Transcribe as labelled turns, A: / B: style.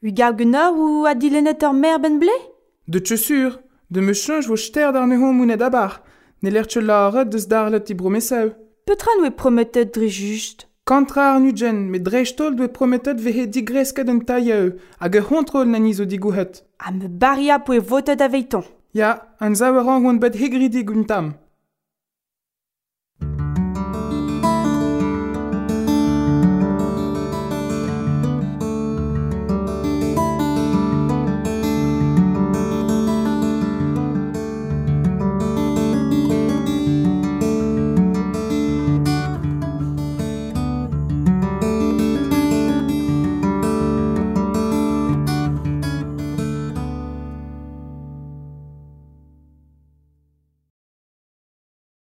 A: Ugar gna ou a dilennet ur mer ben ble
B: De tche sur, de me chanj vo ster d'ar nehon mounet abar, ne l'er tche laret deus darlet i bromeseu.
A: Petra noe prometet dre just
B: Kantra ar nugen, met drej tol doe prometet vehe digresket un tailleu, hag e hontrol nan izo digouhet.
A: A me baria poe votet a veiton.
B: Ya, an zaouer an gont bet hegridi guntam.